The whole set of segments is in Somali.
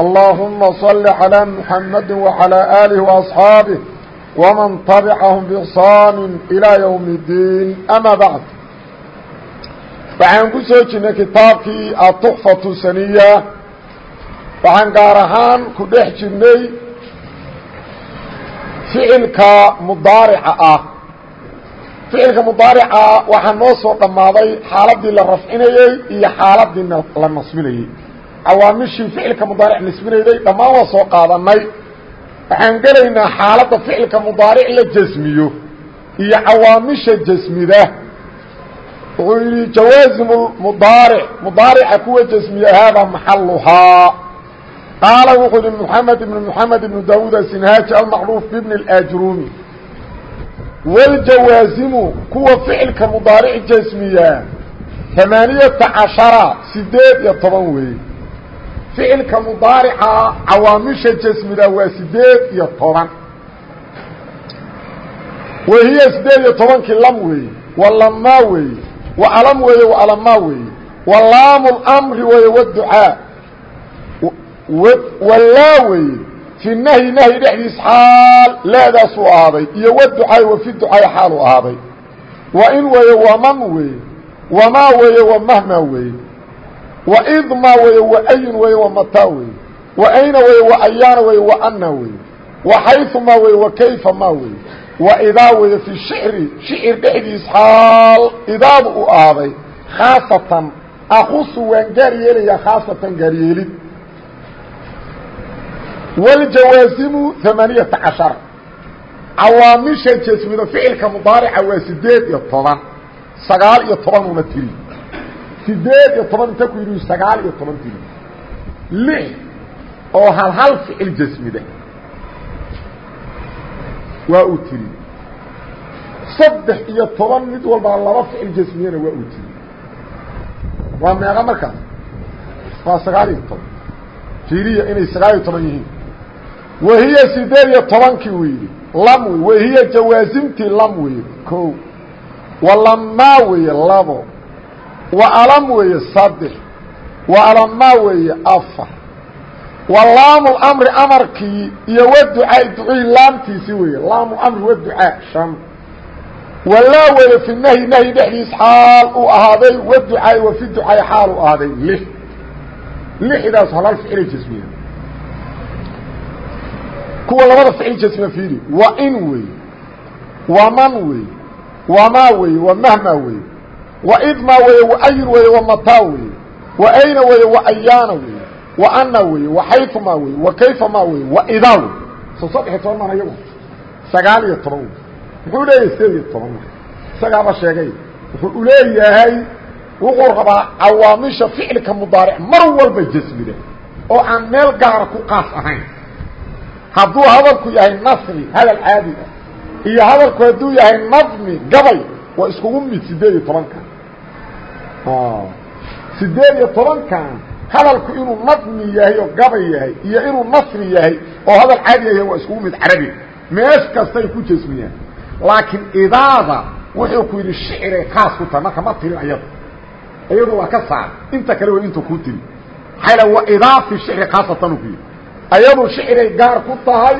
اللهم صل على محمد وعلى آله وأصحابه ومن تبعهم بإحصان إلى يوم الدين أما بعد waxaan ku soo jirnay kitaabkii atuxfatu saniya waxaan gaar ahaan ku dhex jirnay ficilka mudaarica ah ficilka mudaarica waxaa noo soo dhammaaday xaaladii la rafcinayey iyo xaaladii la nasbinayey cawaamishii ficilka mudaaric nisbinayday dhammaan waa soo qaadanay. Waxaan gelaynaa xaaladda ficilka mudaaric la jasmiyo iyo cawaamisha jasmida. Wuxuu yidhi jawaazimu mudaaric mudaarica kuwa jasmiya haadaa maxaluhaa qaala wuxuu yihi moxamed ibnu moxamed ibnu daawuud asinhaaji almacruuf bibni اlaajruumi wاljawaazimu kuwa ficilka mudaaric jasmiya amaaniyata cashara sideed iyo toban weeye ficilka mudaarica cawaamisha jasmida waa sideed iyo toban. Wahiya sideed iyo tobankii lam weeye wa lamaa weeye wa alam weeye wa alamaa weeye wa laamu lmri weeye waducaa walaa weeye fi nahyi nahyi dhexdiis xaal leedaasuu ahaaday iyo waducaay wa fi ducaay xaaluu ahaaday wa in weeye waman weeye wamaa weeye wa mahmaa weeye وإdma wey وأyn wey وmta wey وأyna wey وأyaana wey وأna wey وxayثuma wey وkayfa ma wey وإdaa wey في شhعri شhicir dhexdiis xaal idaadu u ahaaday khaaصatan akusu waan gaar yeelaya khaaصatan gaaryeelid wاljawaaزimu ثamaaniyaةa caشhaر cawaamisha jasmida ficilka mudaarica waa sideed iyo toban sagaal iyo toban una tiri sideed iyo toban inta ku yidhi sagaal iyo toban tiri lix oo hal hal ficil jasmida waa uu tiri. Saddex iyo toban mid walbaa laba ficil jasmiyana waa uu tiri. Waa meeqa markaas waa sagaal iyo toban. Fiiriya inay sagaal iyo toban yihiin. Wahiya sideed iyo tobankii uu yidhi. Lam wey wahiya jawaasimtii lam weye ko walamaa weye labo وألم weeye saddex وألما weeye afar وlaamu الأمri amarkii iyo wducaa ducii laamtiisi weeye laamu أmri wducaa شhan walaa weeye في nahyi nahyi dhexdiis xaal uu ahaaday wducaai wa fi ducaai xaal uu ahaaday lix lixdaas halal ficila jasmiya kuwa labada ficil jasmiya fiiri wa in weeye waman weeye wamaa weeye wamahma weeye وإdma wey وأyn wey وmta wey وأyna wey وأyaana wey وأna wey وxayثuma wey وkayfama wey وإdaa wey so saddex toban maan ayagu sagaal iyo toban wey muxuu leeyahay sideed iyo toban isagaaba sheegay wuxuu uleeyahay wuxuu rabaa cawaamisha ficilka mudaaric mar walba jasmida oo aan meel gaara ku qaas ahayn hadduu hadalku yahay nasri hadal caadi ah iyo hadalku hadduu yahay nadmi gabay waa iskugu mid sideed iyo tobanka sideed iyo tobankan hadalku inuu nadmi yahay oo gabay yahay iyo inuu nasri yahay oo hadal caadi yahay waa iskugu mid carabi. Meesh kastay ku jasmiyaan laakiin idaada wuxuu ku yidhi shiciray khaas ku tahay marka ma tirin ayada iyadu waa ka saar. Inta kale waa intuu ku tiri maxaa la waa idaa fi shicri khaasatan ku yidhi ayadu shiciray gaar ku tahay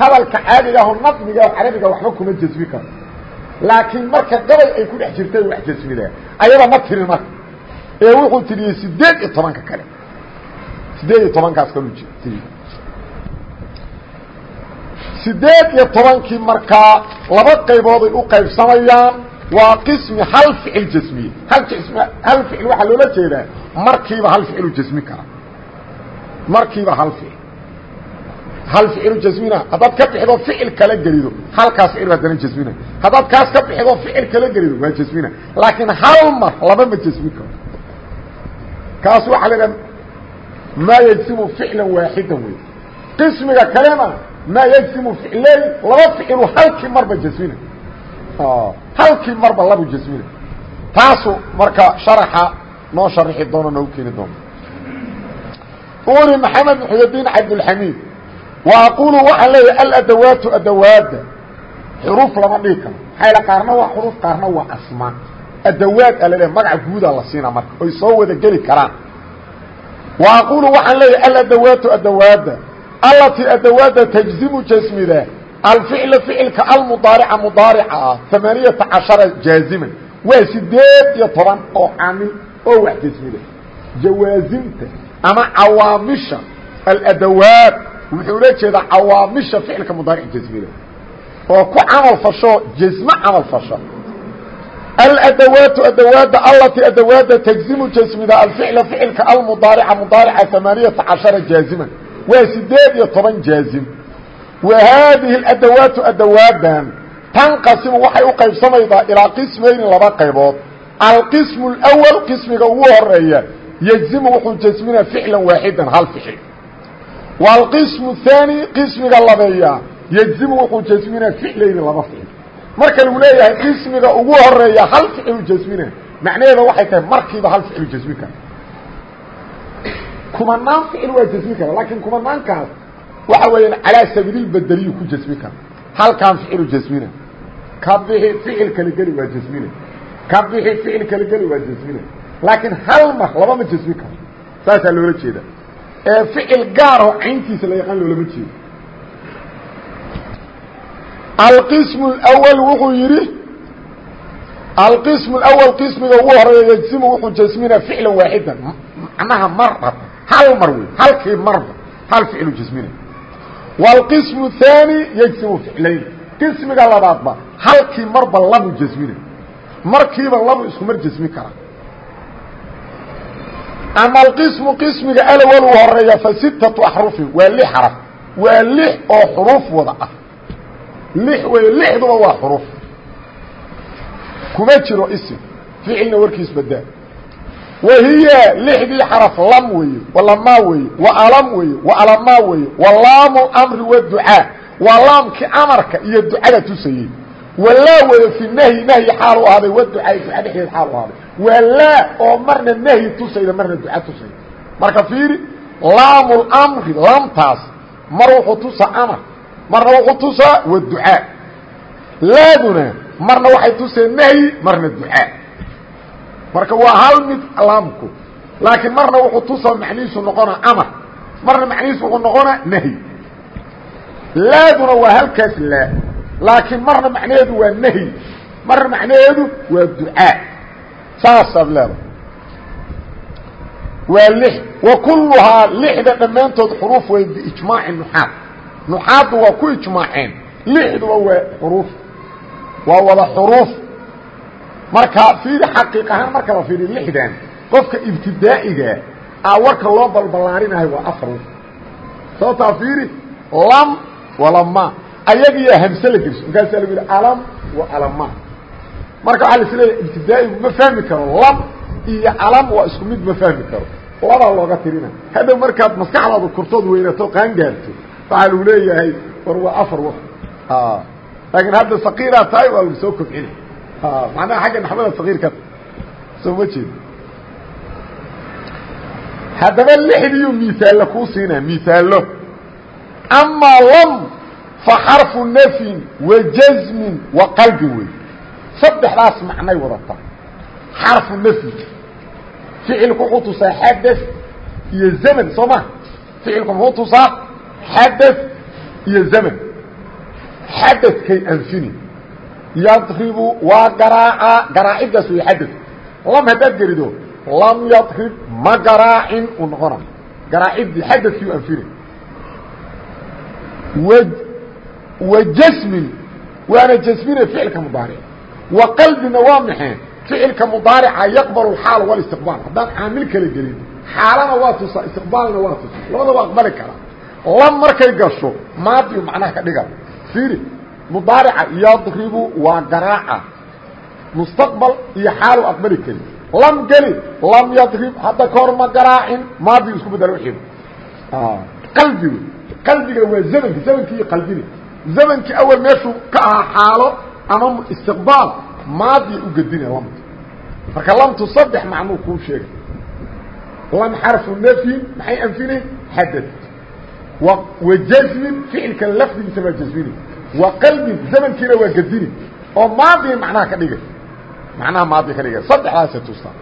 hadalka caadiga ahoo nadmiga oo carabiga waxba kuma jasmi karo laakiin marka gabay ay ku dhex jirtay wax jasmidaan ayada ma tirin marka ee wuxuu tiriyey sideed iyo kale. Sideed iyo tobankaas kalu tiriy sideed iyo tobankii markaa laba qaybooday u qaybsamayaan waa qismi hal ficil jasmiye hal hal ficil waxaa loola jeedaa markiiba hal ficilu jasmin kara. Markiiba hal ficil hal ficil jasmina haddaad ka bixido ficil kala gelido halkaas ficil haddana jasmina. Haddaad kaas ka bixido ficil kala gelido waa jasmina. Laakiin hal mar laba ma jasmin karo. Kaas waxaa la idhaha maa yajsimu ficlan waaxidan wey qismiga kalena maa yajsimu ficlayn laba ficilu halkii marba jasmina. Halkii marba labu jasmina. Taasu marka sharaxa noo sharixi doono noogu keeni doono. Uli maxamed muxuudiin cabdulxamiid wa aqulu waxaan leeyahay aladawaatu adawaada xuruuf lama dhigi karo. Maxaa qaarna waa xuruuf qaarna waa asmaa adawaad a laleeya magaca guudaa la siina marka oy soo wada geli karaan. Wa aqulu waxaan leeyahay aladawaatu adawaada allatii adawaada tajzimu jasmida. Alficla ficilka almudaarica mudaarica ah amaaniyata cashara jaaziman. Waa sideed iyo toban oo caamil oo wax jasmida. Jawaasimta ama cawaamisha aladawaat wuxuu la jeedaa cawaamisha ficilka mudaaric jasmida oo ku camal fasho jasmo camal fasha aladawaatu adawaada allatii adawaada tajzimu jasmida alficla ficilka almudaarica mudaarica amaaniyata cashara jaaziman waa sideed iyo toban jaazim wa haadihi adawaatu adawaadan tanqasimu waxay u qaybsamaydaa ilaa qismayni laba qaybood alqismu اlأwl qismiga ugu horeeya yجzimu wuxuu jasminaa ficla waaxidan hal ficil wاlqismu الثaanي qismiga labeeya yجzimu wuxuu jasminaa ficlayni laba ficil marka lagu leeyahay qismiga ugu horeeya hal ficilu jasmina macnaheeda waxay tahay markiiba hal ficilu jasmin kara kumanaan ficil waa jasmin kara laakiin kumanaankaas waxa weeyaan calaa sabiililbedeliyu ku jasmin kara halkaan ficilu jasmina ka bixi ficil kala geli waa jasmina ka bixi ficil kala geli waa jasmina laakiin hal mar laba ma jasmin karo saasaa loola jeeda ee ficil gaaroo cayntiisa la yaqaan loolama jeedo alqismu اlأwl wuxuu yidhi alqismu اlأwl qismiga ugu horeeya yejsimu wuxuu jasminaa ficla waaxidan macnaha mar hal mar wey halkii marba hal ficlu jasmina wاlqismu الثaanي yejsimu ficlayn qismiga labaadba halkii marba labu jasmina markiiba labu isku mar jasmi kara ama alqismu qismiga alawal uu horreeya fa sittatu axrufin waa lix xaraf. Waa lix oo xuruuf wada ah. Lix wey lixduba waa xuruuf kuma jiro isim. Ficilna warkiis badaa. Wa hiya lixdii xaraf lam weeye walamaa weeye wa alam weeye wa alamaa weeye wa laamu amri waducaa waa laamkii amarka iyo ducada tusayey walaa weeye fi nahyi nahyi xaal u ahaaday waducaai duca dhexdeed xaal u ahaaday waa laa oo marna nahyi tusayda marna duca tusayda marka fiiri laamulmri lamtaas mar wuxuu tusaa amar marna wuxuu tusaa waducaa laaduna marna waxay tuseen nahyi marna ducaa marka waa hal mid laamku laakiin marna wuxuu tusaa macnihiisu noqonaa amar marna macnihiisu wuxuu noqonaa nahyi laakiin marna macnaheedu waa nahyi marna macnaheedu waa ducaa. Saasaad leedahay. Waa lix wa kulluhaa lixda dhammaantood xuruuf way biijmaaci nuxaad. Nuxaaddu waa ku ijmaaceen lixduba waa xuruuf. Waa wada xuruuf. Marka fiiri xaqiiq ahaan marka la fiiriyo lixdan qofka ibtidaa'iga a warka loo balballaarinayo waa afar. Sababtaa fiiri lam walama ayagiyaa hamse la geliso markaasaa lagu yidhi alam wa alama marka waxaa la is leeyahay ibtidaa'igu ma fahmi karo lam iyo alam waa isku mid ma fahmi karo. Labaa looga tirina. Hadda markaad maskaxdaadu kurtood weynato qaan gaarto waxaa lagu leeyahay war waa afar w laakiin hadda sakiiraa tahay waa soo kobcina macnaha xagga naxmada sakiirka soo ma jeedo haddaba lixdiiyu miaallo kuu siinaa miaallo amaa lam wa jazmin wa qalbin wey saddexdaas macnay wadata. Xarfu nafyi. Ficilku wuxuu tusaa xadaf iyo zaman soo ma? Ficilku muxuu tusaa xadaf iyo zaman. Xadafkay anfini. Yadribu waa garaaca garaaciddaas wey xadaf. Lam haddaad gerido lam yadrib ma garaacin uu noqona garaaciddii xadafkii u anfina wa jasmin waana jasmina ficilka mudaaric. Wa qalbina waa maxee ficilka mudaarica yaqbalu alxaal walistiqbaal haddaan caamil kala gelin xaalana waa tusaa istiqbaalna waa tusa labada waa aqbali karaa lam markay gasho maadiyu macnaha ka dhiga. Fiiri mudaarica yadribu waa garaaca. Mustaqbal iyo xaalu aqbali kari. Lam geli lam yadrib hadda kahor ma garaacin maadiyu isku bedelo wxiiba qalbi wey. Qalbiga waa zamanki zamankii iyo qalbina zamankii awal meeshuu ka ahaa xaalo ama istiqbaal maadiya u gedina lamtu. Marka lamtu saddex macnuu kuu sheegay. Lam xarfu nafyin maxay anfinayn xadad wa jazmin ficilka lafdigiisa waa jazmini. Wa qalbin zamankiina waa gedini oo maadiya macnaha ka dhigay. Macnaha maadiya ka dhigay. Saddexdaasa tusaa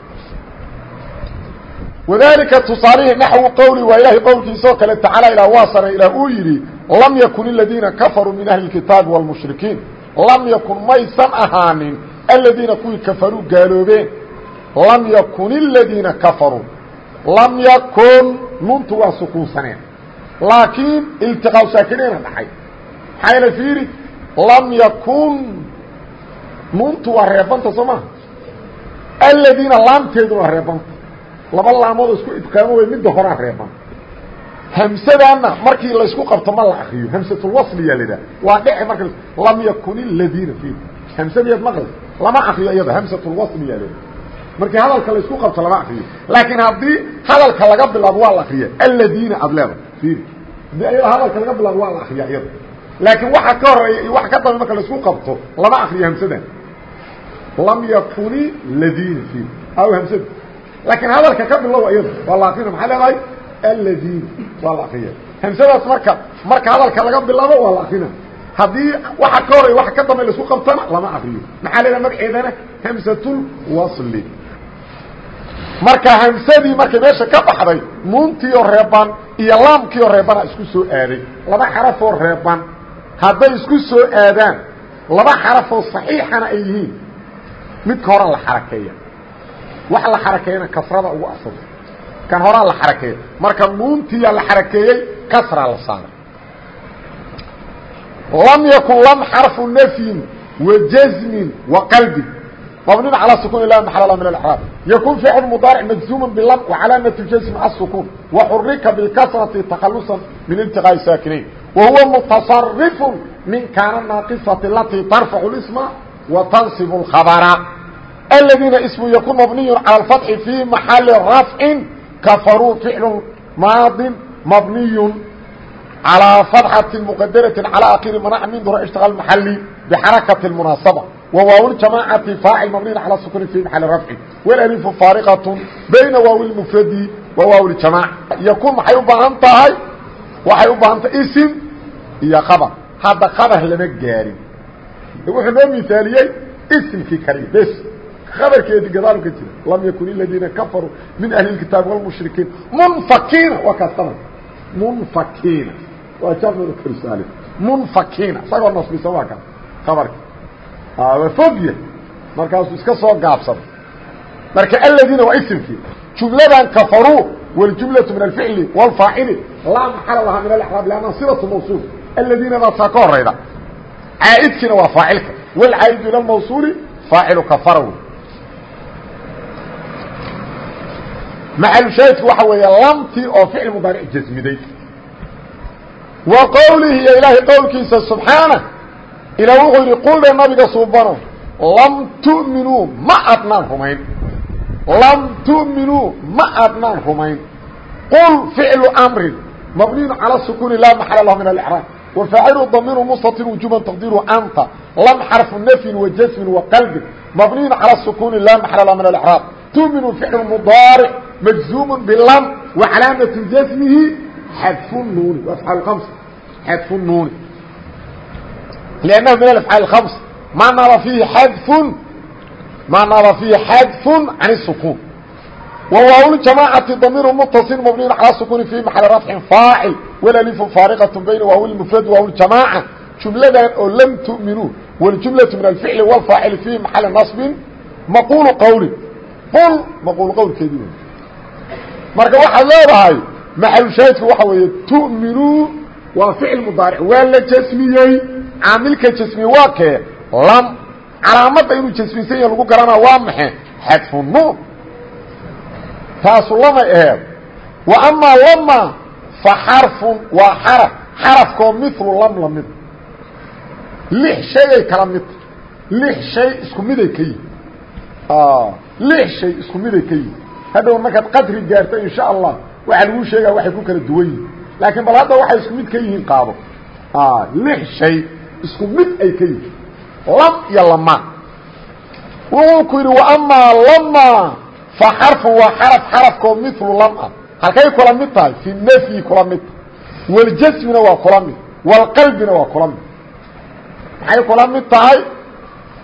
wadalika tusaalihii naxwu qowli waa ilaahay qowlkiisa oo kale tacaala ilaa waa sare ilaa uu yidhi lam yakun iladiina kafaruu min ahli اkitaabi wاlmushrikiin lam yakun maysan ahaanin aladiina kuwii kafaruu gaaloobeen. Lam yakun iladiina kafaruu lam yakun nuntu waa sukuunsaneen. Laakiin iltiqaa saakiniina dhacay. Maxaa yala fiiri lam yakun nuntu waa reebanta soo maha aladiina laamteedu waa reebanta. Laba laamood isku idqaamo wey midda horaa reeban hamsadana markii laysku qabto ma la akriyo. Hamsatulwasliya lidhaha waa dhece marka lam yakun iladiina i hamsadeed maqli. Lama akriyo iyada. Hamsatulwasliya lidha markii hadalka laysku qabto lama akriyo. Laakiin haddii hadalka laga bilaabo waa la akriya aladiina aad leeda ir haddii ayada hadalka laga bilaabo waa la akriya iyada. Laakiin waxa ka horreeya iyo waxa ka dambe marka laysku qabto lama akriyo hamsadan. Lam yakuni ladiina i aw hamsada laakiin hadalka ka bilow iyada waa la akrina maxaa leedahay aladiina waa la akriya hamsadaas marka marka hadalka laga bilaabo waa la akrina haddii waxa ka horay waxa ka dambe la isku qabtana lama akriyo. Maxaa leedahay magaceedana? Hamsatul wasli. Marka hamsadii markay meesha ka baxday nuuntiioo reeban iyo laamkiioo reebana isku soo aaday. Laba xarafoo reeban. Hadday isku soo aadaan laba xarafoo saxiixana ay yihiin. Midka hora la xarakeeya. Wax la xarakeeyana kasrada kan horaa la xarakeeyey. Marka nuuntiyaa la xarakeeyey kasraa la saaray. Lam yakun lam xarfu nafyin wajazmin waqalbin mabnin calaa sukun ila maxalala min alcraab yakun ficlu mudaaric majzuuma bilam wacalaamati jazmi asukun waxurika bikasrati takhalusan min iltiqaa'i saakinayn wahuwa mutasarifu min kaana naaqisati alatii tarfacu اlisma wa tansibu اlkhabara aladiina ismu yakun mabniyun cala alfatxi fii maxali rafcin رفع كفروا فعل ماaض مبني على فتحة مقدرة على آخر منع من dر اشتغل محلي بحركة المناaصبة وواو الجماعة فاaعل مبني على سكون في محل رفع والألف فاaرقة بين واو المفرد وواو الجماعة يكون maxay u baahan tahay waxay u baahan tahay اسم iyo خبر hadda خبر lama gaarin wuxuu noo مثaaliyey اسمkii kaliya bs abarkeedi gadaal ka jira lam yakun اladiina kafaruu min ahli اkitaabi wاlmushrikiin munfakiina waa kaas abr munfakiina waa jamcursaal munfakiina isagoo nasbisan waa kaas abarka waa fogya markaasuu iska soo gaabsada marka aladiina waa isimkii jumladan kafaruu wاljumlaةu min alficli wاlfaacili laa maxala lahaa min alraab lanna silatu mawsuul aladiina daasaa ka horayda caaidkiina waa faacilka wlcaaid ila mawsuuli faacilu kafara wey maxalushaahidku waxa weeye lamtii oo ficil mudaaric jasmiday wa qowlihi iyo ilaahay qowlkiisa subxaana ilaa wuxuu yidhi quldhe nabiga suubano lam tu'minuu ma adnaan rumayn. Lam tu'minuu ma adnaan rumayn. Qul ficlu amrin mabniyun calى sukuuni laa maxala lahu min alcraab wafaacilu damiru mustatir wujuban taqdiiru anta lam xarfu nafyin wa jasmin wa qalbin mabniyun calى sukuuni laa maxala lahu min alcraab tu'minu ficlu mudaaric مجزوم بlm وعلاaمة جسمه xdف النون وأفعاaل خمس xdف النون لأنه من الأفعاaل الخمس ما نب فيه xdف ما نب فيه xdف عن السكون وواو الجماعة ضمير متصل مبني على السكون في محل رفع فاaعل والألف فاaرقة بين واو المفرد واو الجماعة جملdan oo لم تؤمنوا والجملة من الفعل والفاaعل في محل نصب مقول qول qل مقول qولkeedi marka waxaad leedahay maxalushaahidku waxa weeye tu'minuu waa ficil mudaaric. Waa la jasmiyey caamilka jasmiye waa kee? Lam. Calaamadda inuu jasmisan yahe lagu garanaa waa maxe xadfu nuun. Taasu lamay wa amaa lama fa xarfun waa xaraf. Xarafkoo milu lam la mid lix shayay kala midta shay isku miday ka yihi lix shay isku miday ka hadhow markaad qadri gaarto insha allah waxaa laguu sheegaa waxay ku kala duwan yihiin laakiin bal hadda waxay isku mid ka yihiin qaado. Lix shay isku mid ay ka yihiin. Lam iyo lamaa wuxuu ku yidhi wa amaa lamaa fa xarfu waa xaraf xarafkoo milu lama ah. halkay kula mid tahay fi nafyi kula mid. Tahay waljasmina waa kula mid. Waalqalbina waa kula mid. Maxay kula mid tahay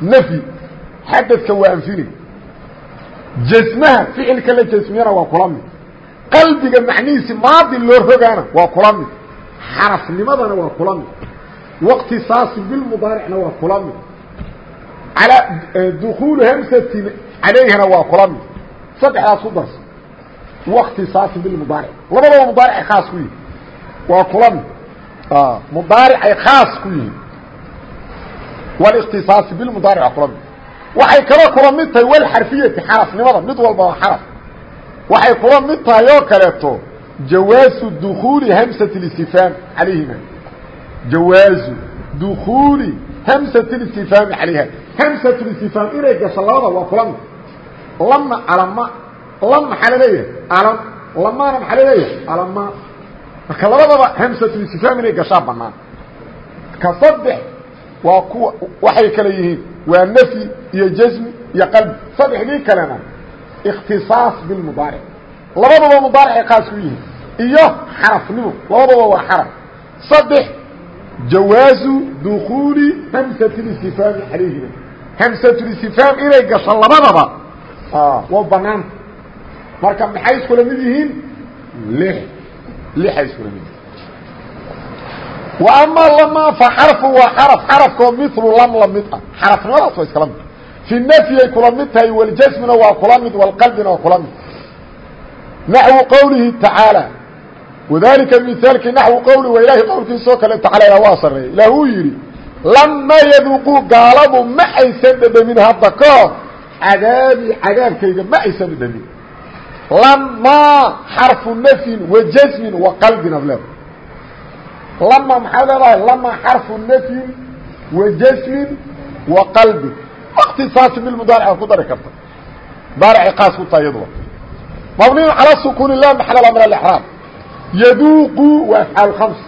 nafyi. Xadadka waa anfini jasmaha ficilka la jasmiyana waa kula mid qalbiga macnihiisi maadi loo rogaana waa kula mid xarafnimadana waa kula mid wاqtisaasi bilmudaaricna waa kula mid alى dukuuli hamsatin calayhina waa kula mid saddexdaas ku darsa wاktisaasi bilmudaaric labadaba mudaaricay khaas ku yihin waa kula mid mudaaricay khaas ku yihiin wاlاktisaasi bilmudaaric waa kula mid waxay kala kula mid tahay walxarfiyati xarafnimada mid walbaba xaraf. Waxay kula mid kaleeto jawaasu dukuuli hamsati listifaam calayhima. Jawaasu dukuuli hamsati listifaami calayha. Hamsatu listifaam inay gasho labada waa kula alama lam maxaa alam lamaana maxaa la leeyahay alama. Marka labadaba hamsatu listifaam inay ka saddex waa kuwa waxay kale yihiin waa nfyi iyo jasmi iyo qalbi saddexdii kalena اkhtiصaaص biاlmudaaric labadaba mudaaricay khaas ku yihiin iyo xarafnimo labadaba waa xaraf saddex jawaazu dukuuli hamsat اlistifhaami calayhima hamsat اlistifhaam inay gasho labadaba waa banaanta marka maxay iskula mid yihiin lix lixay iskula mid yihiin وأmا lma فxرفu waa xرف xرفkoo milu lm la mid ah xرفnimadaas waa iskala mid في نفyay kula mid tahay واljسمina waa kula mid والqلبina waa kula mid نaحو qwlihi taعaaلى وذalika مثaalkii نaحو qwli waa ilahay qowlkiisoo kale taعala waa sareeyay ilah uu yidhi lama yduquu gaaladu ma aysan dhedhamin hadda kahor cadaabii cadaabkayga ma aysan dhedhamin lamaa xarفu نfyin وajسmin وaqلbin ad leeda lama maxaad leedahay lama xarfu nfyin wa jasmin wa qalbi waktisaasi bilmudaaric ku dari karta mudaaricay qaas ku tahay yaduba mabniyu calى sukuni la maxalla min alexraab yaduuqu waa afcaal khams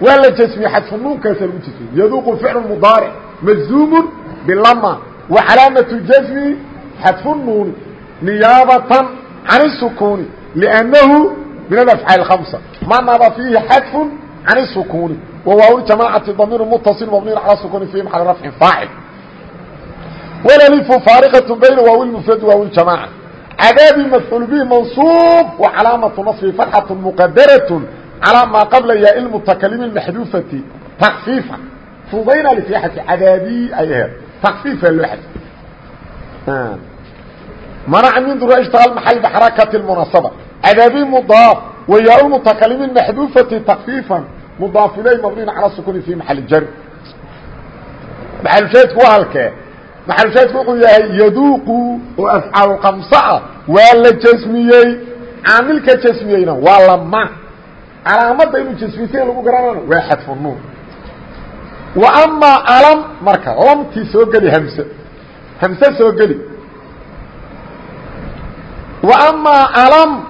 waa la jasmiye xadfu nuunkaasa lagu jasmiye yaduuqu ficlu mudaaric majzuumu bilama wa calaamatu jasmi xadfu nuuni niyaabatan can الsukuni liannahu min alafcaal khamsa ma naba fiihi xadfu عن السكون وواو الجماعة ضمير متصل مبني على سكون في محل رفع فاعل والالف فارقة بين واو المفرد وواو الجماعة عذاب مفعول به منصوب وعلامة نصب فتحة مقدرة على ما قبل ياء المتكلم المحذوفة تخفيفا فضينا لفيحة عذابي أيها تخفيفا لوحد آه. منع من ذرا اشتغل محل بحركة المناسبة عذابي مضاف وياء المتكلم المحذوفة تخفيفا مضاف إليه مبني على السكون في محل جر محل شاهدك وهلك محل شاهدك وقل يدوق وأفعال قمصة ولا جسميي عاملك جسميينا ولما على مدى إنه جسميتين لقو قرانا واحد في النور وأما ألم مركا لم تسوقلي همسة همسة سوقلي وأما ألم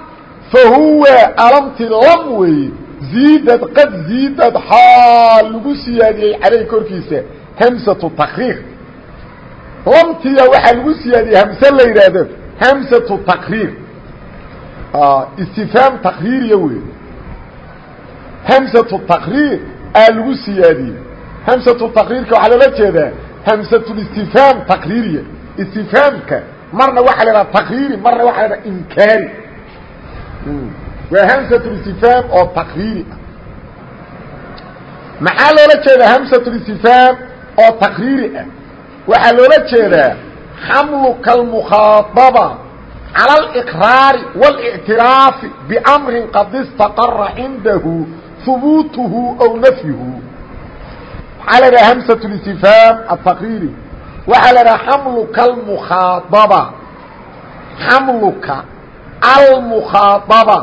فهو ألمت لم وي ziidad qad ziidad xaal lagu siyaadiyey caleyh korkiisa hamsatu takriir. Lamtiya waxaa lagu siyaadiyey hamse la yidhaahdo hamsatu takriir. Istifhaam takriiriya wey hamsatu takriir aa lagu siyaadiyey. Hamsatu takriirka waxaa loola jeedaa hamsatulistifhaam takriiriya. Istifhaamka marna waxaa la idhaha takriiri marna waxaa la idhaha inkaari waa hamsatulistifhaam oo takriiri ah maxaa loola jeedaa hamsatulistifhaam oo takriiri ah waxaa loola jeedaa xamluka almukhaadaba cala aliqraari waاlictiraafi biamrin qad istaqara cindahu hubuutuhu aw nafyuhu waxaa la idhaha hamsatulistifhaam atakriiri waxaa la idhaha xamluka almukhaadaba xamluka almukhaadaba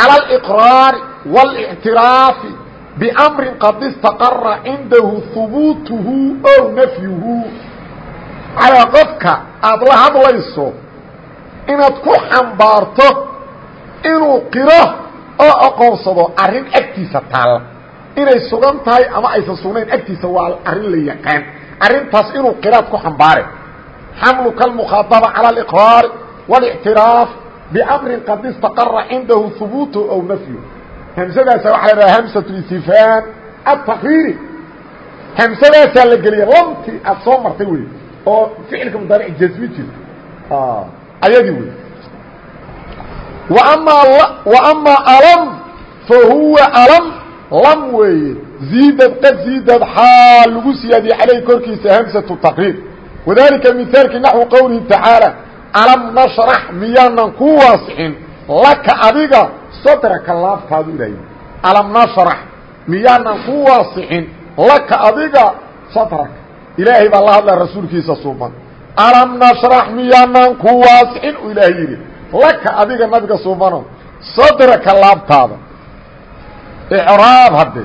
على الإقرار والاعتراف بأمر قد استقر عنده ثبوته أو نفيه على قفك أضل هدليسو inaad ku xambaarto inuu qiro oo aqoonsado arrin agtiisa taalla inay sugan tahay ama aysan sugnayn agtiisa waa arrin la yaqaan arrintaas inuu qiraad ku xambaare xamlu kalmukhaadaba cala aliqraari waاlictiraaf qad istaqara cindahu hubuutu aw nafyu hamsadaasa waxaa la dhaha hamsatu istifhaam ataqriiri hamsadaasaa la geliya lamtii aad soo martay wey oo ficilka mudaaric jasmi jirta ayadii wey amaa alam fahuwa alam lam weeye ziidad qad ziidad xaal lagu siyaadiyey caleyh korkiisa hamsatu taqriir wadalika mihaalkii naxwu qowlihi tacaalى alam nashrax miyaanan ku waasixin laka adiga sadraka laabtaadu ilahy alam nashrax miyaanan ku waasixin laka adiga sadraka ilaahay baa la hadlaya rasuulkiisa suuban alam nashrax miyaanan ku waasixin uu ilaahay yidhi laka adiga nabiga suubano sadraka laabtaada icraab hadde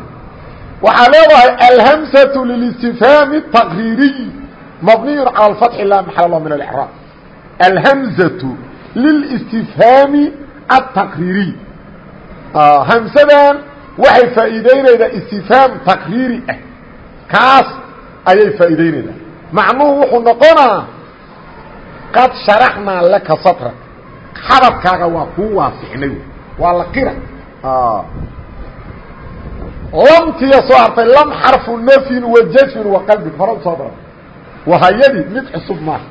waxaa leedahay alhamsatu lilistifhaami taqriiriy mabniyu calى اfatxi la maxal lah min اlcraab alhamzatu lilistifhaami ataqriiriy hamsadan waxay faa'iideynaydaa istifhaam taqriiri ah kaas ayay faa'iideynaydaa macnuhu wuxuu noqonaa qad sharaxnaa laka satra xabadkaaga waa kuu waasixnay waa la qira lamtiya soo hartay lam xarfu nafyin wa jasmin wa qalbin hora u soo bara wahayadii mid cusub maaha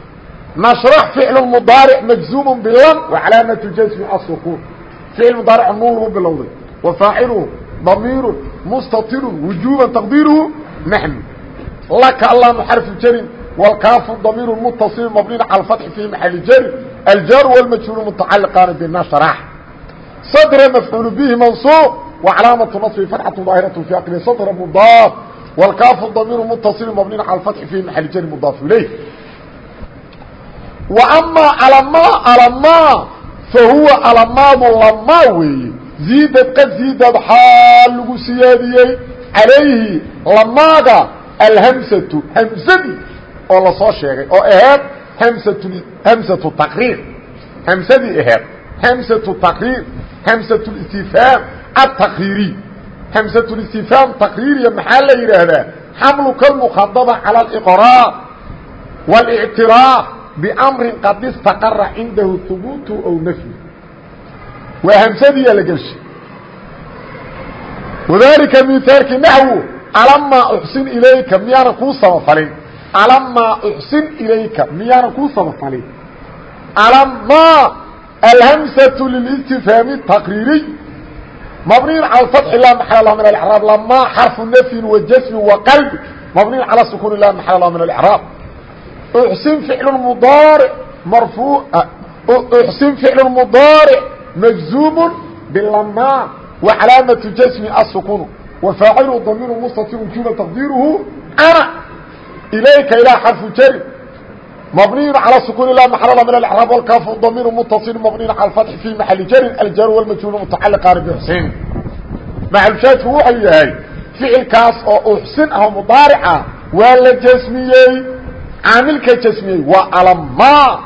nashrax ficlu mudaaric majzuumu bilam wa calaamatu jasmi asukuun ficil mudaaric nuun lagu bilowday wa faaciluhu damiiru mustatiru wujuuban taqdiiruhu naxnu laka allamu xarfu jarin wاlkaafu damiir mutaصil mabniin calى اfatxi fi maxali jari aljar wاlmajhuul mutacaliqaani binashrax sadra mafcuul bihi mansuub وcalaamaة naصbi fatxaة ظaahiraة fi aqli sadra mudaaf wاlkaafu damiir mutaصil mabniin calى اfatxi fi maxali jari mudaaf ilayh وamaa alamaa alamaa fahuwa alamaadu lamaa weeye ziidad qad ziidad xaal lagu siyaadiyey calayhi lamaaga alhamsatu hamsadii oo lasoo sheegay oo aheed hmsatu hmsatu taqriir hamsadii aheed hmsatu taqriir hmsatu istifhaam ataqriiriy hmsatu istifhaam taqriiriya maxaa la yidhaahdaa xamlu kalmukhaadaba calى اliqraar wاlictiraaf bmrin qad istaqara cindahu hubuutu aw nafyu waa hamsadiiya la gelshay wadalika mihaalkii naxwu alamaa uxsin ilayka miyaanan kuu samafalin alamaa uxsin ilayka miyaanan kuu samafalin alamaa alhamsatu lilistifhaami taqriiriy mabniyin cala fatxi la maxal lah min alcraab lamaa xarfu nafyin wa jasmin wa qalbi mabniyin cala sukuuni la maxal lah min alcraab sin ficl mdaarc marfuu uxsin ficlu mdaarc majzuum bilamaan wa calaamatu jasmi asukunu wa faacilu damiru mustatiru juuna taqdiiruhu ana ilayka ilaa xarfu jari mabniyu calى sukuun la maxalla min acraab walkaafu damiru mutasilu mabniyun cala fatxi fi maxali jarin aljaru walmajhuulu mutacaliqaani bixsin maxalushaadku wuxuu yahay ficilkaas oo uxsin ah oo mudaaric ah waa la jasmiyey caamilka jasmiyey waa alamaa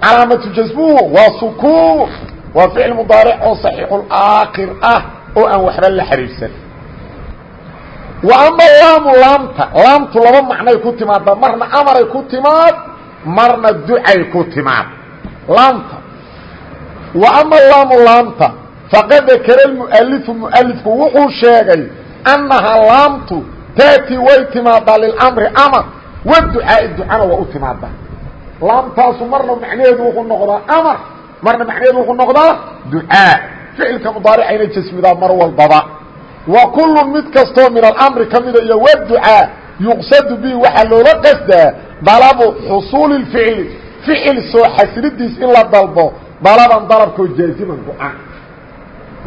calaamatu jasmuhu waa sukuun waa ficil mudaaric oo saxiixulaakir ah oo aan waxba la xariirsan wa ama laamu laamta laamtu laba macnay ku timaadda marna amaray ku timaad marna ducay ku timaad laamta wa ama laamu laamta faqad dakara mualifu mualifku wuxuu sheegay annahaa laamtu taati way timaadaa lilamri amar waducaa'i ducana waa u timaadaa. Laamtaasu marna macnaheedu wuxuu noqdaa amar marna macnaheedu wuxuu noqdaa ducaa. Ficilka mudaaricayna jasmidaa mar walbaba. Wa kullu mid kastoo min alamri ka mida iyo waducaa yuqsadu bihi waxaa loola qasdaa dalabu xusuuli اficli ficil soo xasridiis in la dalbo dalaban dalabkoo jaaziman go'aan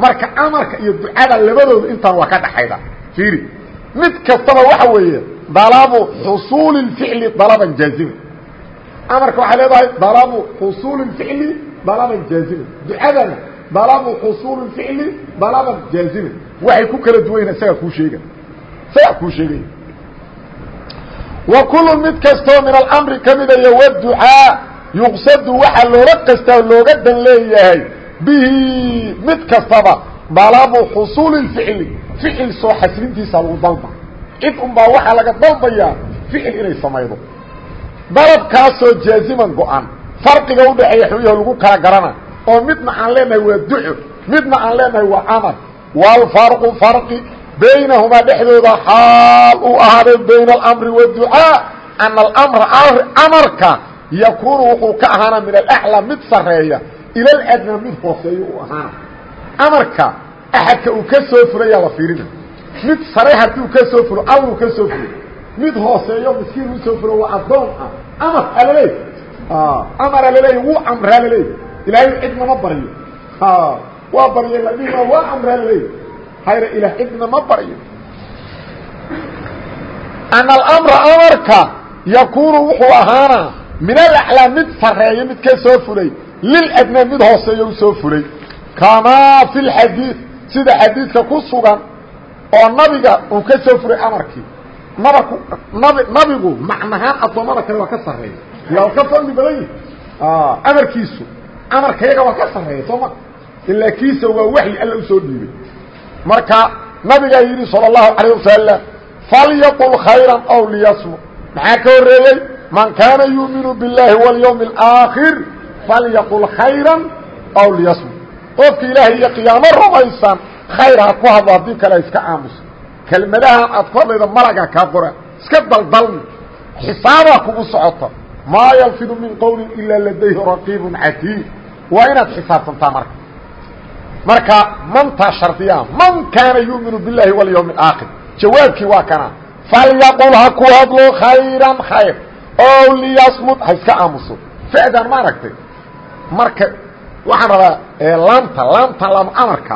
marka amarka iyo ducada labadooda intaan waa ka dhaxayda. Mid kastaba waxa weeye dalabu xusuuli ficli dalaban jaazima amarka waxay leedahay dalabu xusuuli ficli dalaban jaazima ducadana dalabu xusuuli ficli dalaban jaazima waxay ku kala duwayna isagaa kuu sheega isagaa kuu sheegaya wa kullu mid kastoo min alamri ka mida yowaducaa yuqsadu waxaa loola qastaa looga dan leeyahay bihi mid kastaba dalabu xusuuli ficli ficil soo xaslintiisa cid unbaa waxaa laga dalbayaa ficil inay samaydo. Dalabkaasoo jaaziman go-an. Farqiga udhaxeeya xuyah lagu kala garana. Oo midna aan leenahay waa duco midna aan leenahay waa camal. Waalfarqu farqi baynahumaa dhexdooda xaal uu ahaaday bayna alamri waducaa ana alamra amarka yakuunu wuxuu ka ahaana min alaclaa mid sareeya ila aladnaa mid hooseeya uu ahaana. Amarka axadka uu ka soo fulayaa la fiirina mid sare hadduu ka soo fulo alluu ka soo fulo mid hooseeyo miskiin u soo fulo waa addoon ah. Amar alaleey amara laleey wuu amraa laleey ilaahay cidnama baryo waa barya ladhihima waa amraa laleey hayra ilaah cidna ma baryo ana alamra amarka yakuunu wuxuu ahaana min alaclaa mid sareeya mid ka soo fulay. Liladnaa mid hooseeya u soo fulay. Kamaa fi lxadiid sida xadiidka ku sugan oo nabiga uu ka soo fulay amarkii nabku nabi nabigu macnahaan addoommada kale waa ka sareeya ila waa ka fadli badan yihi amarkiisu amarkayaga waa ka sareeya sooma ilaa kiisa waa waxyi alla usoo dhiibay marka nabigaa yidhi salى الlahu عalيه wasalam falyaqul khayra aw liyasmut maxaa ka horeeyey man kaana yuuminu biاllahi wاlyوم الآakhir falyaqul khayra aw liyasmut qofka ilaahay iyo qiyaamo rumaysan khayr ha ku hadlo haddii kale iska aamusa kelmadahan aad ku hadlayda malaga kaa qora iska daldalmi. Xisaabaa kugu socota maa yalfidu min qowli ilaa ladayhi raqiib catiid waa inaad xisaabtantaa marka. Marka mantaa shardiyaa man kaana yuuminu biاllahi walyawmi اaakhir jawaabkii waa kana. Falyaqul ha ku hadlo khayran khayr. O liyasmud ha iska aamuso fa'dan ma aragtay. Marka waxaan rabaa laamta laamtan laamu amarka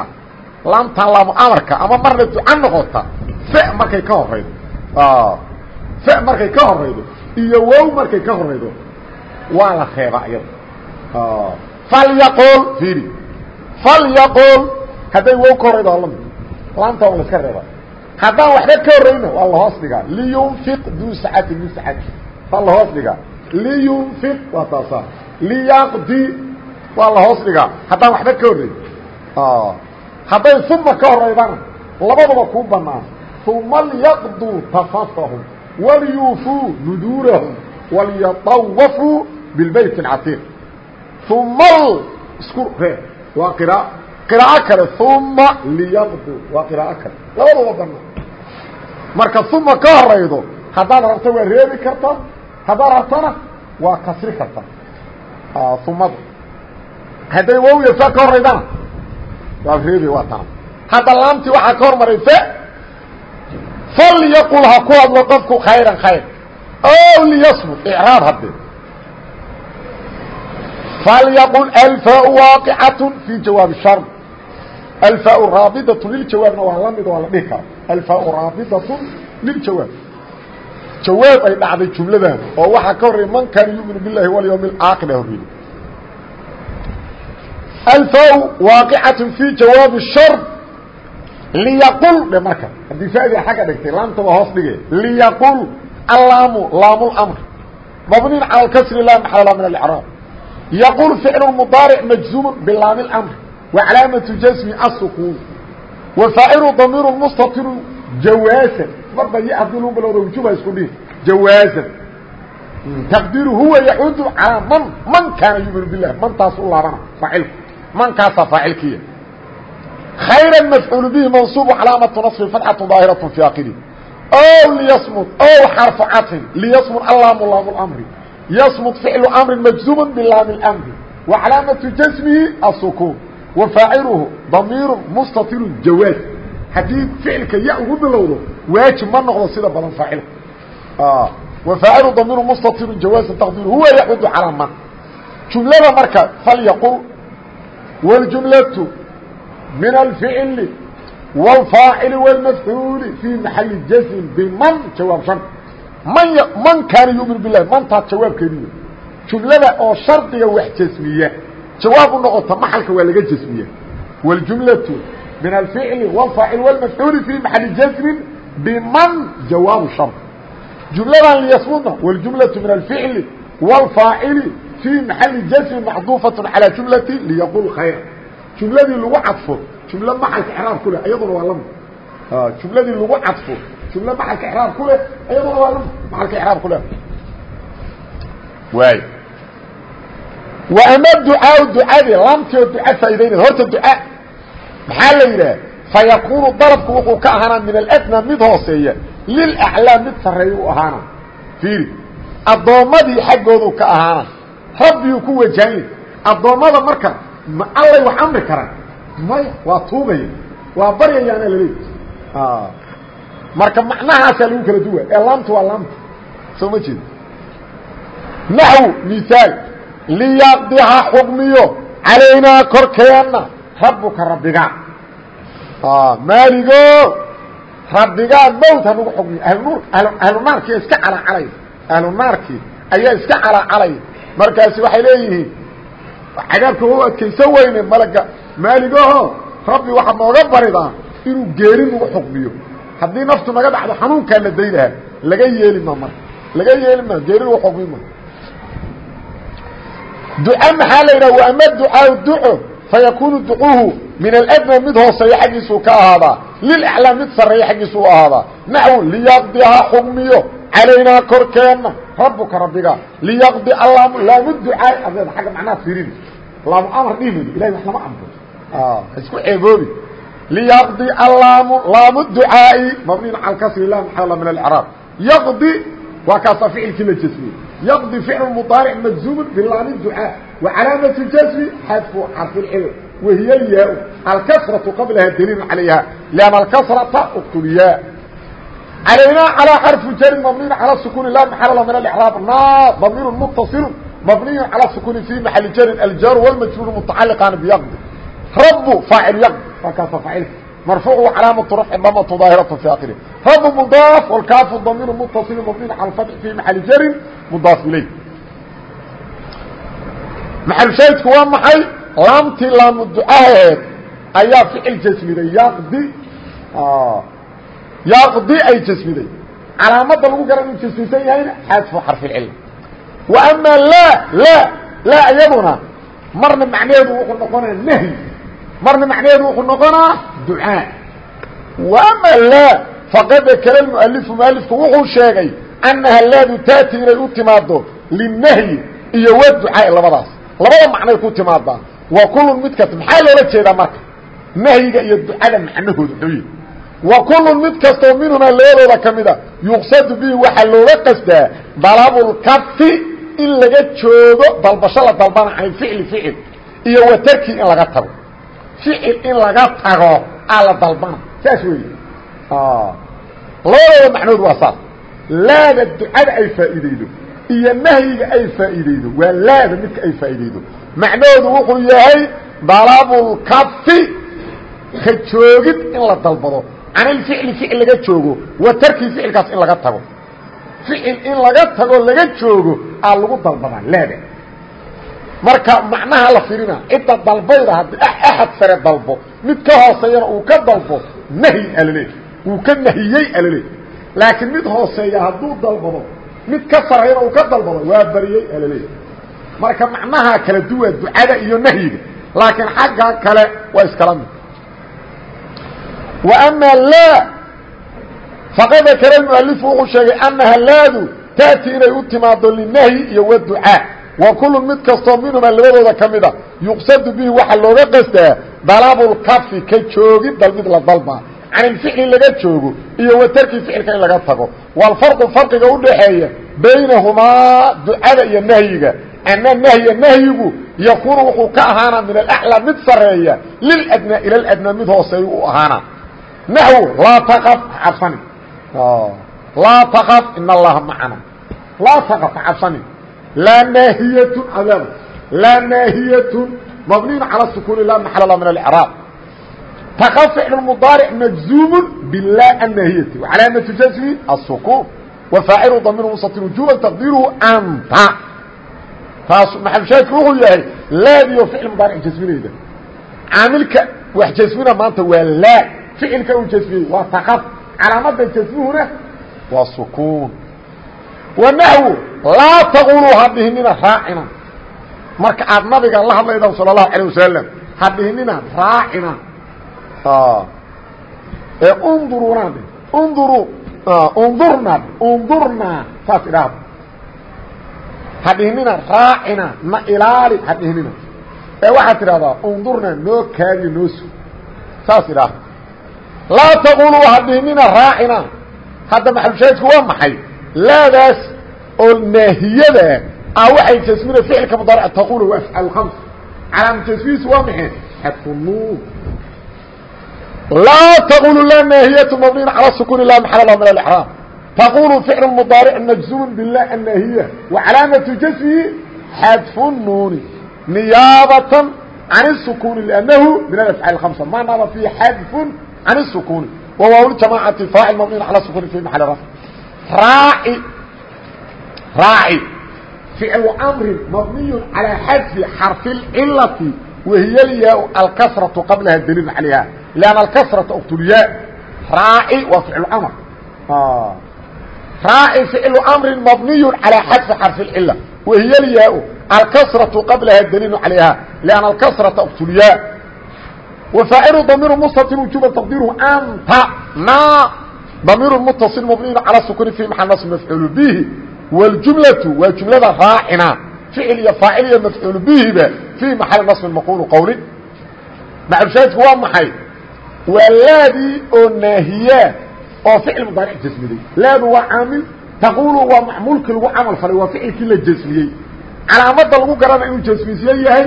laamtan laamu amarka ama marna duca noqota fe markay ka horaydo fe markay ka horaydo iyo wow markay ka horaydo waa la reebaa iyada falyaqul fiiri. Falyaqul hadday wow ka horaydo waa la mid laamta waa la iska reeba haddaan waxba ka horrayna waa lahoos dhigaa. Liyunfiq duu sacati min sacati. Waa lahoos dhigaa. Liyunfiq waa taasa liyaqdi waa lahoos dhigaa. Haddaan waxba ka horrayn hadday uma ka horaydana labadaba kuu banaan uma lyaqduu tafatahum walyuufuu nuduurahum walyatawafuu bilbayt اcatiiq uma isku ree waa qira qiraa'o kale. Uma liyaqduu waa qiraa'o kale. Labadaba banaan marka uma ka horaydo haddaad rabto waa reebi karta haddaad rabtona waa kasri karta. Umada hadday wowya fa ka horaydana reeb waa tan hadda laamtii waxaa ka hormaray f falyaqul ha ku hadlo qofku khayran khayr. O liyasmud icraab hadde. Falyaqul alfa waaqicatu fi jawaabi shar. Alfa raabidat liljawaabna waa la mid waa la dhihi karaa. Alfa raabidatun liljawaab jawaab. Ay dhacday jumladan oo waxaa ka horrayay man kaana yu'minu biاllahi walyawmi اlaakhir horreeyey alfaw waaqicatu fi jawaabi shar liyaqul dhe marka haddii faadia xagga dhigtay laamtaba hoos dhige liyaqul allaamu laamulmr mabniin cala lkasri laa maxalala min alcraab yaqul ficlu mudaaric majzuumun bilaami اlamr wa calaamatu jasmi asukuun wa faacilu damiiru mustatiru jawaasan marba y haddii lagu bilowda wujuba isku dhihi jawaasan taqdiiru huwa yacuudu calaa man man kaana yuuminu bilah mantaas u laabana faacilku mankaasaa aacilkiya khayra mafcuul bihi mansuubu calaamatu naصbi atxatu daahiraة fi akirih o liyasmud o xarfu catin liyasmud allaamu laam mri yasmud ficlu amrin majzuuma bilaami mri wa calaamatu jasmihi asukuun wa faaciluhu damiiru mustatiru jawaaz. Haddii ficilka ya ugu bilowdo waajib ma noqdo sida badan faacilka ah, wa faacilu damiiru mustatiru jawaazan taqdiru huwa yacuudu calaa man jumlada marka falyaqul والجuملة من الفعل والفاaعل والمفعول في محل جزم بmن jawاaب شhaر mن kاana يؤمن بالله mntaas jawaabkeedi جuملada oo شhardiga wax jsmiya jawaab u noqota maxalka waa laga jasmiya wاljumlaةu min alficli wاlfaacil wاlmafcuuli fii maxali jasmin biman jawaabu shar jumladan liyasmudna wاljumlaةu min alficli wاlfaacili fii maxali jasmin macduufaة calى jumlati liyaqul khayra jumladii lagu cadfo jumlo maxalka icraab ku leh iyaduna waa la mid jumladii lagu cadfo jumlo maxalka icraab ku leh iyaduna waa la mid maxalka icraab ku leh waay wa ama ducaau ducadii lamtio duca faa'idaynaysa horta duca maxaa la yidhaha fayakuunu dalabku wuxuu ka ahaana min aladna mid hooseeya lilaclaa mid sarreeya u ahaana fiiri addoommadii xaggoodu ka ahaana rabbiyuu ku wajahanya addoommada marka ma allay wax amri karaan. Maya waa tuugaya waa baryayaana laleey marka macnahaasaa lagu kala duwa ee laamtu waa laamta soo ma jeed naxw miaal liyaqdi ha xukmiyo calaynaa korkeenna rabbuka rabbigaa maaligo rabbigaa mowt hanugu xukmiyo. Ahlunur ahlunaarkii iska calacalay ahlunaarkii ayaa iska calacalay markaasi waxay leeyihiin cadaabka u adkaysan weyne malaga maaligaho rabbi waxaad nooga baridaa inuu geeri nagu xukmiyo haddii naftu naga dhacdo xanuunkaa la daylahaa laga yeeli ma marka laga yeeli ma geeri nagu xukmi ma. Duca maxaa la yidhaha ama ducaau duco fayakuunu ducuhu min aladna mid hooseeya xaggiisuu ka ahaadaa lilaclaa mid sarreeya xaggiisuu ahaadaa naxwu liyaqdiha xukmiyo calaynaa korkeenna rabbuka rabbiga liyaqdi allaam laamu ducaay adeed agga macnaha fiirina laamu amar dhihimayno ilahay wax lama amro. Ah, isku ceeboobi liyaqdi allaamu laamu ducaa'i mabniin cala kasri lah maxalla min alcraab yaqdi waa kaasaa ficilkii la jasmiyey yaqdi ficlu mudaaric majzuumun bilaami ducaa wa calaamatu jasmi xadfu xarfilcibr wahiya yaa alkasratu qablaha daliilun calayha lianna alkasrata uqtulyaa اkتلyاء علينا على حرف jر مبني على السكون لا محل من الإعراب مبني متصل مبني على السكون في محل jر الجار والمجرور متعلقان بيقضي رب فاعل يقضي وkاas فاعل مرفوع علامة رفع ضمة ظاهرة في آخره رب مضاف والكاف ضمير متصل مبني على الفتح في محل جر مضاف إليه محل شاهدku waa maxay laamtii laamu ducaheed ayaa ficil jasmiday yaqdi yaqdi ay jasmiday. Calaamada lagu garan inu jasmisan yahayna xadfu xarfi اlcilm wa ama laa laa laa iyaduna marna macnaheedu wuxuu noqonaya nahyi marna macnaheedu wuxuu noqonaa ducaa. Wama laa faqad dakara mualifu mualifku wuxuu sheegay annaha laadu taati inay u timaado linahyi iyo waducaa labadaas. Labada macnay ku timaadaa wa kulun mid kasta maxaa loola jeedaa marka? Nahyiga iyo ducada macnahooda xuyi wa kulun mid kastoo minhumaa labadooda ka mida. Yuqsadu bihi waxaa looga qasdaa dalabulkafi in laga joogo dalbasho la dalbana can ficli ficil iyo watarki in laga tago. Ficil in laga tago aa la dalbana. Saas wey labadooda macnood waa saas. Laada ducada ay faa'iideydo iyo nahyiga ay faa'iideydo waa laada midka ay faa'iideydo macnahoodu wuxuu yahay dalabulkafi ka joogid in la dalbado can ilficli ficil laga joogo wa tarkii ficilkaas in laga tago. Ficil in laga tago laga joogo aa lagu dalbadaa laada marka macnaha la firina cidda dalbayda haddii axad sare dalbo mid ka hooseeyana uu ka dalbo nahyi alale wuu ka nahiyey alale. Laakiin mid hooseeya hadduu dalbado mid ka sarayna uu ka dalbado waa bariyey alale. Marka macnaha kala duwa ducada iyo nahyiga laakiin xagga kale waa iskala mid amaa laa faqad dakara mualifu wuxuu sheegay annaha laadu taati inay u timaado linahyi iyo waducaa wa kullu mid kastoo minhumaa labadooda ka mida yuqsadu bihi waxaa looga qasdaa dalabulkafi ka joogid dalmid la dalba. Can ilficli laga joogo iyo wa tarki ficilka in laga tago. Walfarqu farqiga udhaxeeya baynahumaa ducada iyo nahyiga. Ana nahya nahyigu yakuunu wuxuu ka ahaana min alaclaa mid sareeya liladnaa ila ladnaa mid hooseeyu u ahaana naxw laa taqaf cabsani laa taqaf in allaha macana laa taqaf cabsani laa naahiyatun cadaab laa naahiyatun mabniyn calى sukuni laa maxal la min alcraab taqa ficl mudaaric majzuum bilaa annaahiyati wacalaamatu jasmi asukun wafaacilu damiir mustatir wujuban taqdiiruhu anta taas maxalushaadku wuxuu yahay laadiyo ficil mudaaric jasminayda caamilka wax jasmina maanta waa laa ficilka uu jasmiyey waa taqaf calaamada jasmuhuna waa sukuun. Wanaxwu laa taquluu ha dhihinina raacina marka aad nabiga la hadlayda sala allahu calay wasalam ha dhihinina raacina ee unduruna unduru undurna undurnaa saas idhaahda ha dhihnina raacina na ilaali ha dhihnina ee waxaad tidhahdaa undurnaa noo kaadiyo noo sug saas idhaahda laa taqulu hadhiinina raacina. Hadda maxalushaadku waa maxay? Laadaas oo naahiyada ah waxay jasmina ficilka mudaarc taqulu wa afcaal khams calaamu jasmihiisu waa maxay? Xadfu nuun laa taqulu laa naahiyatu mabniin cala sukuuni laa maxala lahu min alixraam. Taqulu ficlu mudaaric majzuumun bila annaahiya wa calaamatu jasmihi xadfu nuuni. Niyaabatan can isukuuni liannahu min alafcaal khamsa. Ma naba fiihi xadfun can الsukuni wawaaw jamacati faacil mbniin calى sukuni fi maal rafc raaci raaci ficlu mri mabniy calى xadfi xarfi اcilati wahiy lyaa alkasraةu qablaha daliil calayha لأن الكسرة اkتلyاء راaعي waa فعل أمر راaعي فعل أمر مبني على حدف حرف العلة وهي الياء الكسرة قبلها الدليل عليها لأن الكسرة اkتلyاء وفاعل ضمير مستطر وجوبا تقديره أنت نا ضمير متصل مبني على السكون في محل نصب مفعول به والجملة waa جملada راacنا فعل iyo فاaعل iyo مفعول به في محل نصب مقول qول معلشhaهدku waa محay waa laadii oo naahiya oo ficil mudaaric jasmiday laadu waa caamil taqulu waa macmuulkii lagu camal falay waa ficilkii la jasmiyey calaamada lagu garana inuu jasmisiye yahay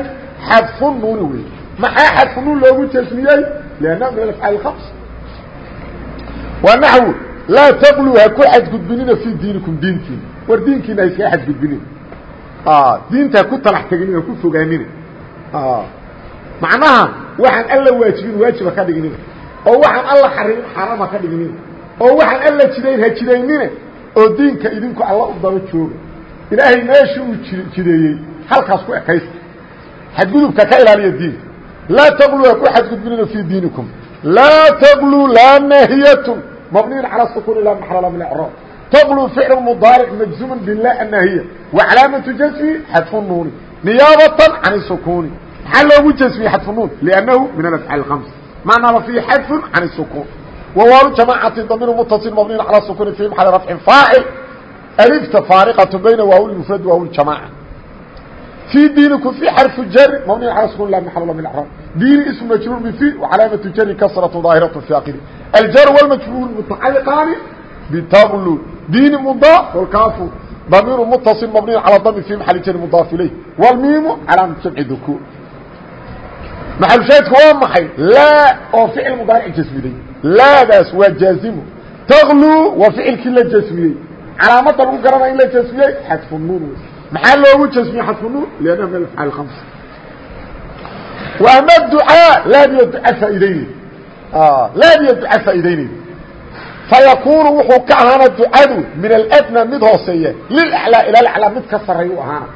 xadfu nuuni wey maxaa xadfu nuun loogu jasmiyey lannahu min afcaal khams waa naxwu. Laa taqluu ha ku xadgudbinina fii diinikum diinkiina war diinkiina ha iskaga xadgudbinin. Diinta ha ku talax teginina ku fogaanina macnaha waxaan alla waajibin waajiba ka dhignina oo waxaan alla xarimin xaaraama ka dhignina oo waxaan alla jidayn ha jidaynine oo diinka idinku alla u daba jooga ilaahay meesha uu jideeyey halkaas ku ekaysta xadgudubka ka ilaaliya diinka laa taqluu ha ku xadgudbinina fii diinikum laa taqluu laa naahiyatun mabniyin calى sukun la maxrala min icraab taqluu ficl mudaaric majzuman bila anaahiya wa calaamatu jasmi xadfu nuuni niyaabatan can sukuni maxaa loogu jasmiyey xadfu nuun لأnnahu min alafcaal الkhams macnaba fii xadfu can الsukun wawaalu jamacati damiir mutaصil mabniin calى sukuni fi maxali rafcin faacil alifta faariqaة bayna waaw mufrad waaw jamaca fii diinikum fi xarfu jari mabniin calى sukun la maxal min اعraab diini ism majruur bfi wcalaamatu jari kasraة ظaahiraة fi akiri aljar wاlmajruur mutacaliqaani bitaqlu diini mudaaf wlkaafu damiir mutaصil mabniin calى dami fi maxali jari mudaaf ilayh wاlmiimu calaamatu jamci dukuur maxalushaahidku waa maxay laa oo ficil mudaaric jasmiday laadaas waa jaazimo taqluu waa ficilkii la jasmiyey calaamadda lagu garanaya in la jasmiyey xadfu nuun wey maxaa loogu jasmiyey xadfu nuun liannaha min afcaal khams wa ama ducaa laadiyo duca faa'iideyney laadiyo duca faa'iideyneyda fayakuunu wuxuu ka ahaana ducadu min aladna mid hooseeya lilaclaa ila alaclaa mid ka sarreeya u ahaana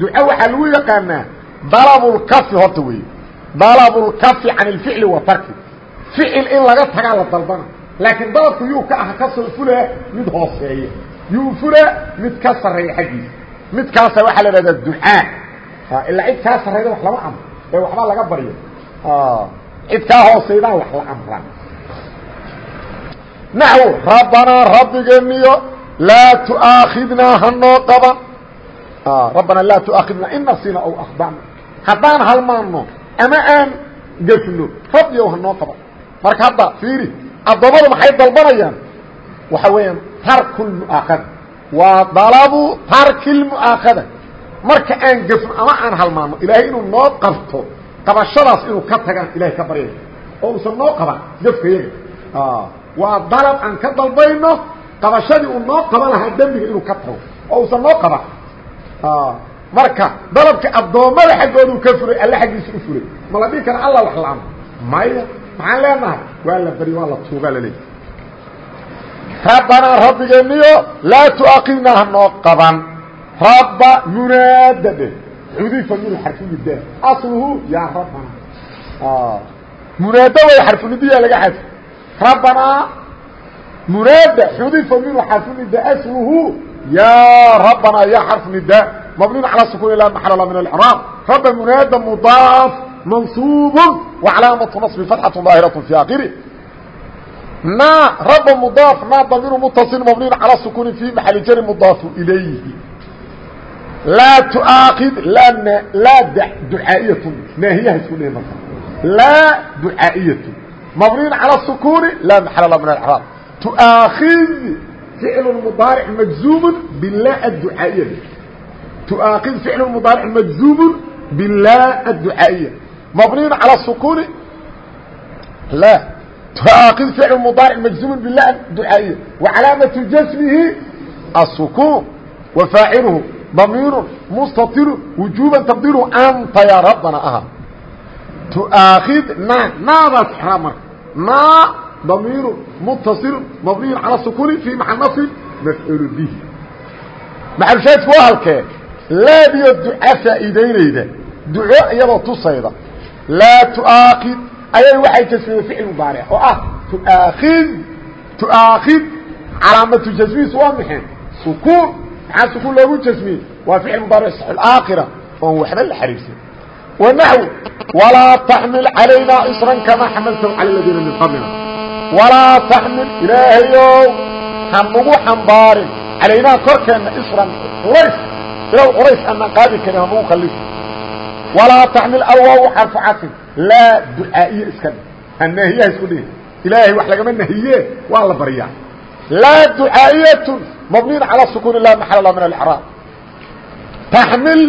duca waxaa lagu yaqaanaa dalabulkafi horta weeye dalabulkafi can ilficli wa tarki ficil in laga tagaa la dalbana laakiin dalabku yuu ka aha ka soo fulaa mid hooseeya yuu fulaa mid ka sarreeya xaggiisa midkaasa waxaa la ihahdaa ducaa. Ilaa cid kaa sarrayda wax lama amro. Ee waxbaa laga baryo. Cid kaa hooseydaa wax la amra naxw rabbanaa rabbigeeniyo laa tu'aakhidnaa hanoo qaban rabbanaa laa tu'aakhidnaa in nasiina aw akhdana. Haddaan halmaanno ama aan gefno rabbiyow hanoo marka hadda fiiri addoommadu maxay dalbanayaan? Waxa weeyaan tarku lmu'aakhada waa dalabu tarki lmu'aakhada marka aan gefno ama aan halmaano ilaahay inuu noo qabto qabashadaas inuu ka tagaan ilahay ka baryaya oo usan noo qaban gefka yaga waa dalab aan ka dalbayno qabashadii uu noo qaban lahaa dembiga inuu ka tago. Oo usan noo qaban marka dalabka addoommada xaggoodu ka furay alle xaggiisa u furay. Ma la dhihi kara alla wax maya maxaan leenahay? Waa la beri waa la tuugaa laleeyahy rabbanaa rabbigeeniyo laa tuaaqibnaa hanoo qaban. Rabba munaada dheh xudifa min xarfulida asluhu yaa rabbana. Munaada way xarfulidiyaa laga xadfo rabbanaa munaada xudifa minhu xarfulida asluhu yaa rabbanaa yaa xarfulida mabniin calaa sukuun laa maxalala min alcraab rabba munaada mudaaf mansuub wacalaamatu nasbi fatxatu daahiraة fi akhirih في آخره نا رب مضاف نا ضمير متصل مبني على السكون في محل جر مضاف إليه لا تؤاخذ لا لا دعائية ناهية اسمه مثلا لا دعائية مبني على السكون لا محل له من الإعراب تؤاخذ فعل مضارع مجزوم باللا الدعائية تؤاخذ فعل مضارع مجزوم باللا الدعائية مبني على السكون لا تؤاخذ فعل مضارع مجزوم باللا الدعائية وعلامة جسمه السكون وفاعله ضمير مستطر وجوبا تقديره أنت يا ربنا أها تؤاخذ نا نا بس حرامك نا ضمير متصل مبني على السكون في محل نصب مفعول به maxalshaadku waa halkee laadiyo duca faa'iidaynayda duco iyadoo tusayda laa tu'aakid ayay waxay jasmiyeen ficil mubaaric oo ah tuaakhid tu'aakhid calaamatu jasmihiisu waa maxay sukuun maxaa sukuun loogu jasmiyey waa ficil mubaaric saxulaakhira oon waxba la xariirsan wanaxw walaa taxmil calaynaa isran kamaa xamaltahu cala aladiina min qablina. Walaa taxmil ilaahayow ha nagu xambaarin. Calaynaa korkeenna isran culays ilow culays anaan qaadi karin ha nagu kallifo walaa taxmil alwaw xarfucasin laa ducaaiye iska dhig. Anaahiyaha isku dhigi ilaahay wax lagama nahiye waa la baryaa laa ducaa'iyatun mabniin calaa sukuun la maxal la min alcraab taxmil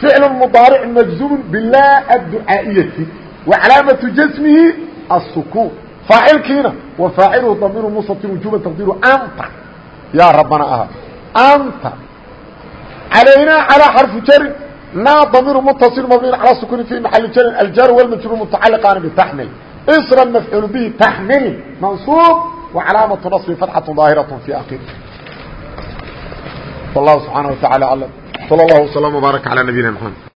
ficlu mudaaric majzuumun bilaa adducaa'iyati wa calaamatu jasmihi الsukuun faacilkiina wa faaciluhu damiiru mustatir wujuba taqdiiru anta. Yaa rabbana aha. Anta. Calayna calaa xarfu jarin naa damiiru mutaصil mabniin calى sukuni fi maxali jarin aljar wاlmajruur mutacaliqaani btaxmil isra mafcuul bihi taxmil mansuub وcalaamaةu naصbi fatxaة ظaahiraة fi akhir والله سبحانه وتعالى أعلم صلى الله وسلم وبارك على نبينا محمد